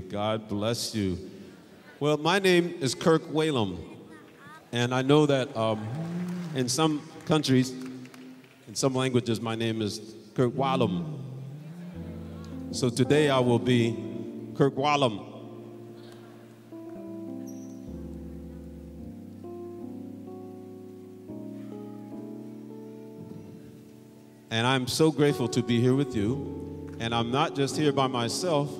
God bless you. Well, my name is Kirk Whalum, and I know that um, in some countries, in some languages, my name is Kirk Whalum. So today I will be Kirk Whalum. And I'm so grateful to be here with you. And I'm not just here by myself,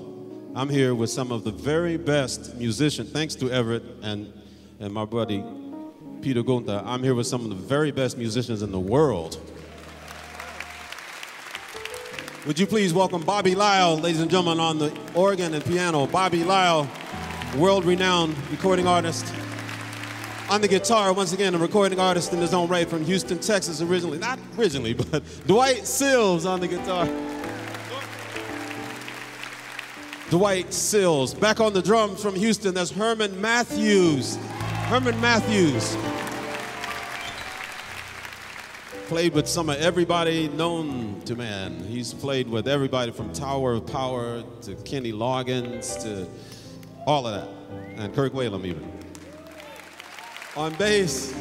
I'm here with some of the very best musicians. Thanks to Everett and, and my buddy Peter Gontha. I'm here with some of the very best musicians in the world. Would you please welcome Bobby Lyle, ladies and gentlemen, on the organ and piano. Bobby Lyle, world renowned recording artist. On the guitar, once again, a recording artist in his own right from Houston, Texas, originally. Not originally, but Dwight Sills on the guitar. Dwight Sills. Back on the drums from Houston, that's Herman Matthews. Herman Matthews. Played with some of everybody known to man. He's played with everybody from Tower of Power to Kenny Loggins to all of that. And Kirk Whalum even. On bass,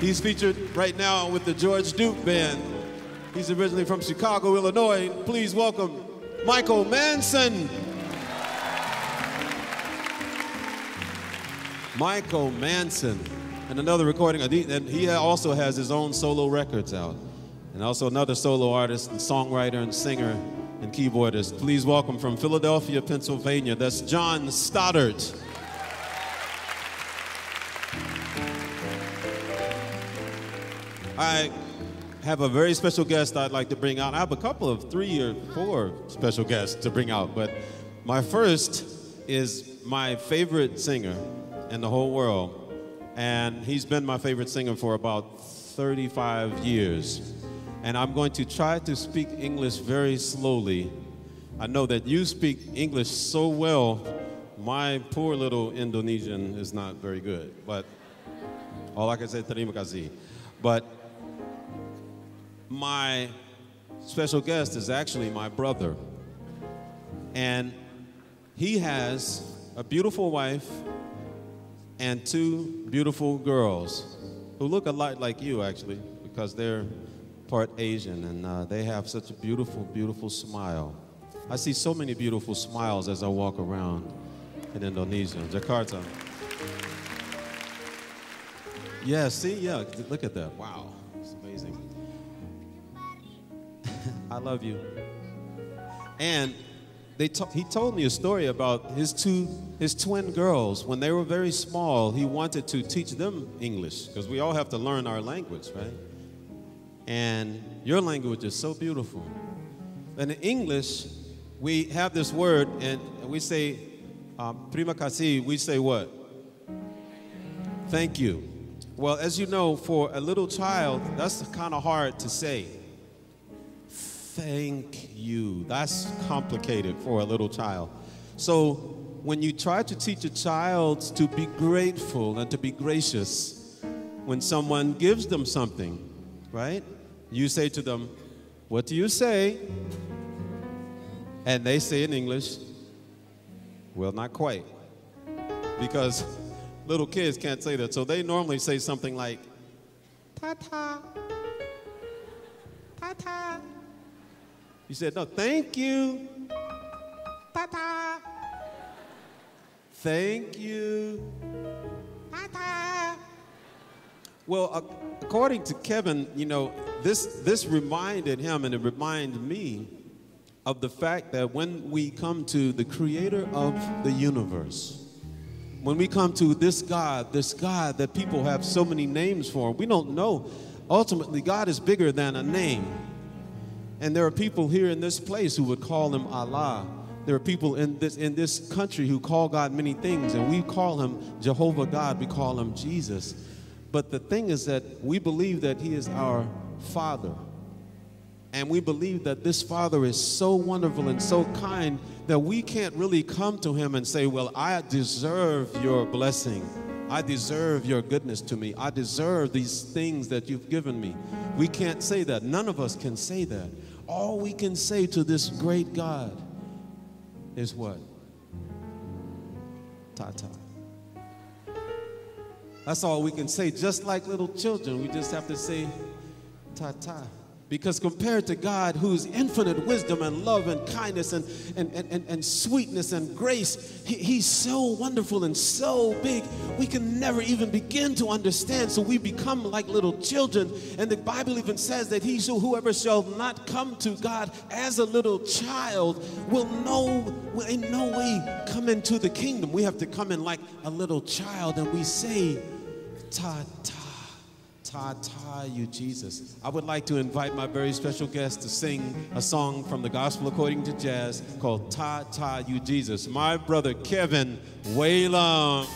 he's featured right now with the George Duke Band. He's originally from Chicago, Illinois. Please welcome Michael Manson. Michael Manson. And another recording, and he also has his own solo records out. And also another solo artist and songwriter and singer and keyboardist. Please welcome from Philadelphia, Pennsylvania, that's John Stoddart. I have a very special guest I'd like to bring out. I have a couple of three or four special guests to bring out, but my first is my favorite singer in the whole world, and he's been my favorite singer for about 35 years. And I'm going to try to speak English very slowly. I know that you speak English so well, my poor little Indonesian is not very good, but all I can say, terima kasih. But my special guest is actually my brother. And he has a beautiful wife and two beautiful girls who look a lot like you, actually, because they're part Asian and uh, they have such a beautiful, beautiful smile. I see so many beautiful smiles as I walk around in Indonesia, Jakarta. Yeah, see, yeah, look at that. Wow, it's amazing. I love you. And they to- he told me a story about his two his twin girls. When they were very small he wanted to teach them english because we all have to learn our language right? And your language is so beautiful. And in english we have this word and we say um, prima kasih we say what? Thank you. Well as you know for a little child that's kind of hard to say thank you. That's complicated for a little child. So when you try to teach a child to be grateful and to be gracious, when someone gives them something, right? You say to them, What do you say? And they say in English, Well, not quite. Because little kids can't say that. So they normally say something like, Ta ta. Ta ta. You said, no, thank you. Ta-ta. Thank you. Ta-ta. Well, according to Kevin, you know, this, this reminded him and it reminded me of the fact that when we come to the creator of the universe, when we come to this God, this God that people have so many names for, we don't know. Ultimately, God is bigger than a name. And there are people here in this place who would call him Allah. There are people in this, in this country who call God many things, and we call him Jehovah God, we call him Jesus. But the thing is that we believe that he is our Father. And we believe that this Father is so wonderful and so kind that we can't really come to him and say, Well, I deserve your blessing. I deserve your goodness to me. I deserve these things that you've given me. We can't say that. None of us can say that all we can say to this great God is what? Ta ta. That's all we can say. Just like little children, we just have to say ta ta. Because compared to God, who's infinite wisdom and love and kindness and, and, and, and, sweetness and grace, he, He's so wonderful and so big, we can never even begin to understand. So we become like little children. And the Bible even says that he shall, whoever shall not come to God as a little child will no, will in no way come into the kingdom. We have to come in like a little child and we say, ta ta. Ta Ta You Jesus. I would like to invite my very special guest to sing a song from the Gospel according to Jazz called Ta Ta You Jesus. My brother Kevin Whalum.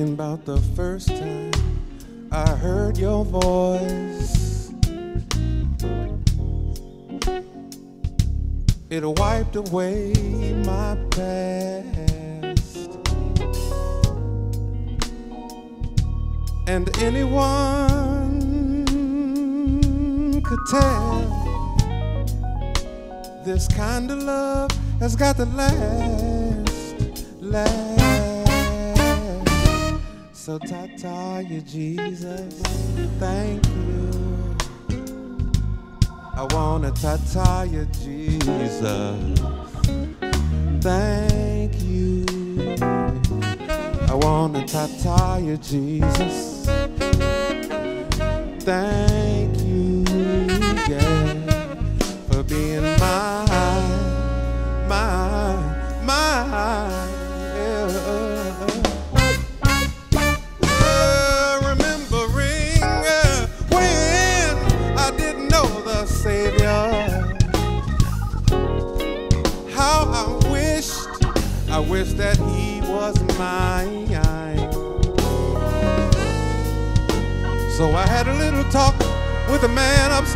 Thinking about the first time I heard your voice. It wiped away my past. And anyone could tell this kind of love has got to last, last. So ta-ta you, Jesus, thank you. I wanna ta-ta you, Jesus, thank you. I wanna ta-ta you, Jesus, thank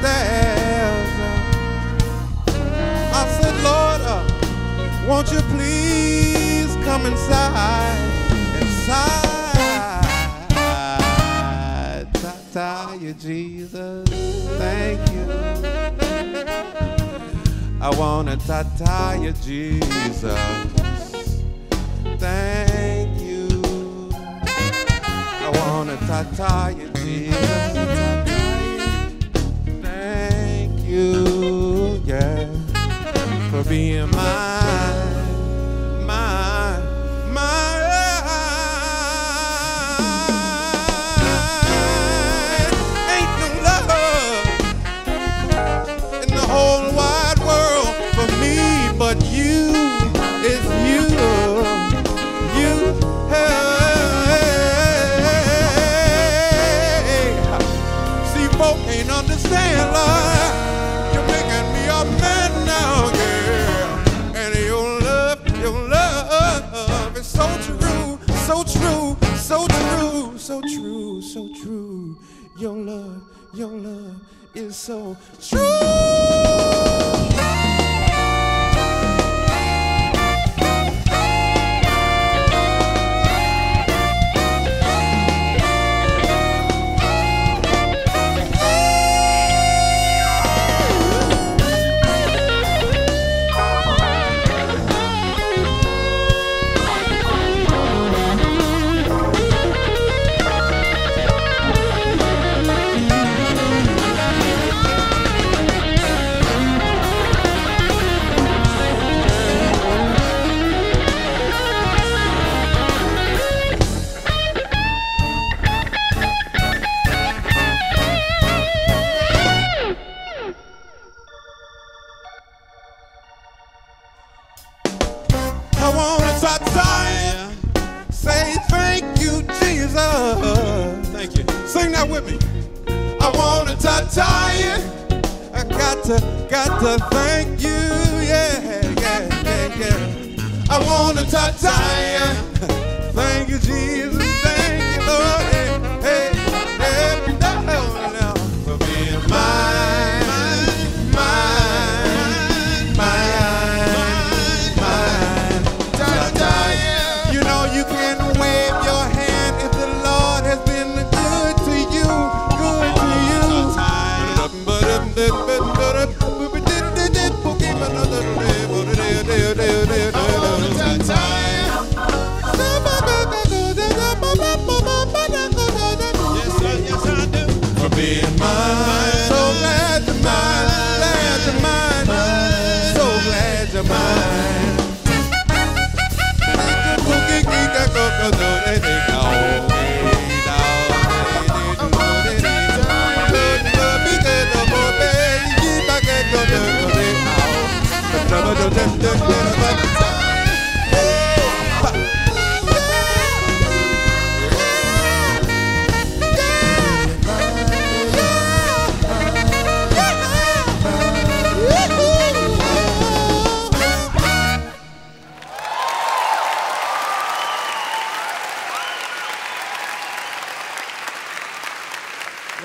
man upstairs. I said, Lord, uh, won't you please come inside? Inside. Ta-ta, you Jesus. Thank you. I wanna ta-ta you, Jesus thank you. I wanna ta-ta you, Jesus. You, yeah, for being mine, your love is so true.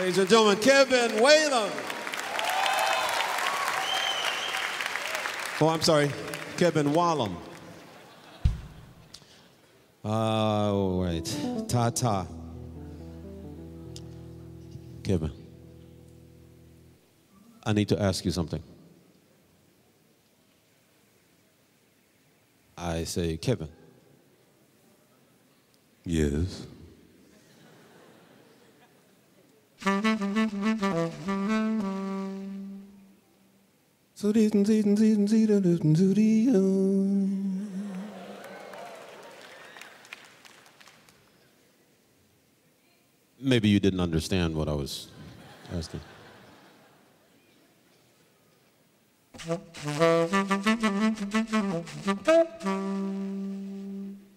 Ladies and gentlemen, Kevin Whalen. Oh, I'm sorry, Kevin Whalum. Uh, All right, ta ta. Kevin, I need to ask you something. I say, Kevin. Yes. So Maybe you didn't understand what I was asking.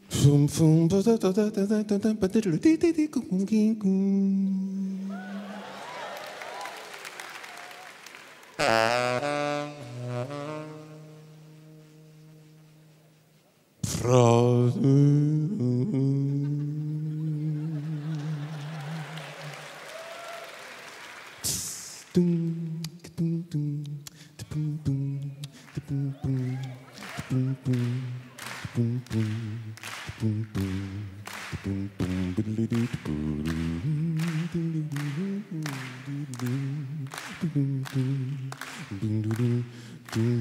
Fum fum ba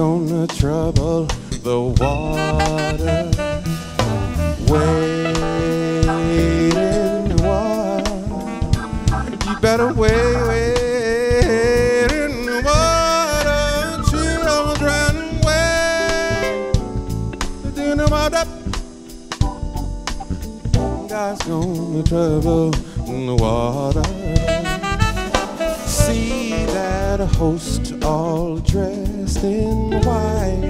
gonna trouble the water. The water. You better wait, wait water, children, wait. God's gonna trouble host all dressed in white.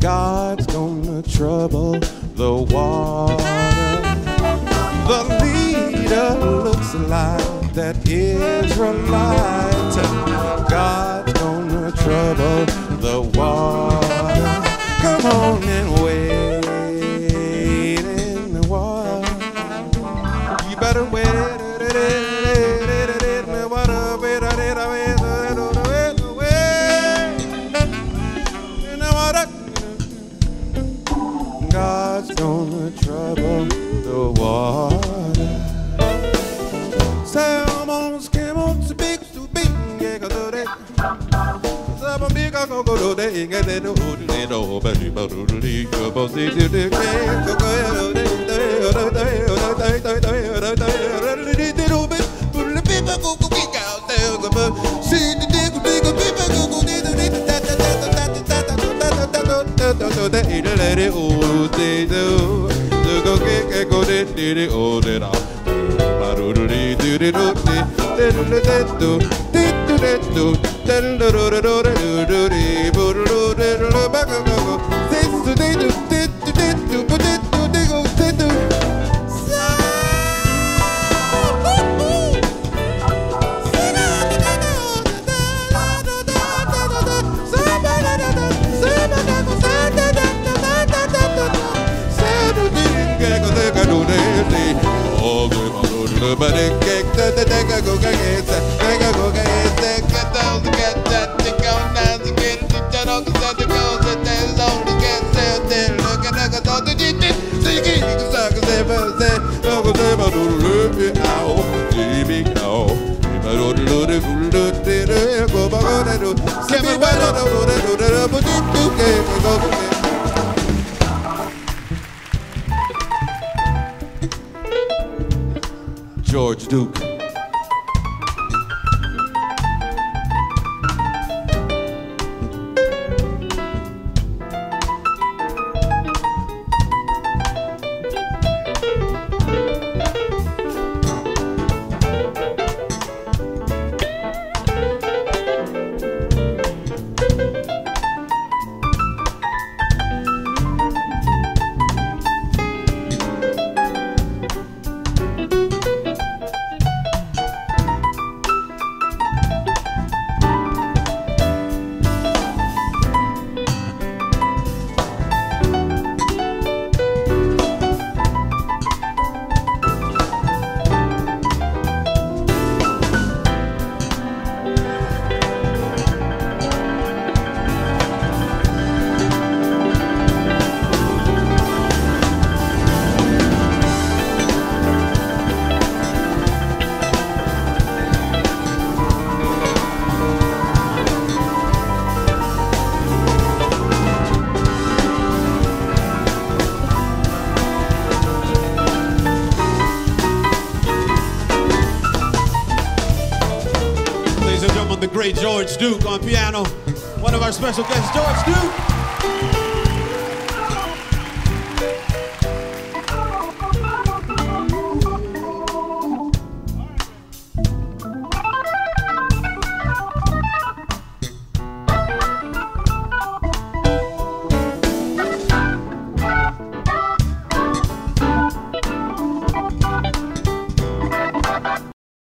God's gonna trouble the water. The leader looks like that Israelite. God's gonna trouble the water. Come on and wait do de do do go ke ke go de de de o de da ma do do de do de do de de do de de do de do de do de do do do do do do de bo do do de do ba go go go de do de do de do de do day. My lord, the go, get go, get take get that, get that, get you that? George Duke. great George Duke on piano. One of our special guests, George Duke.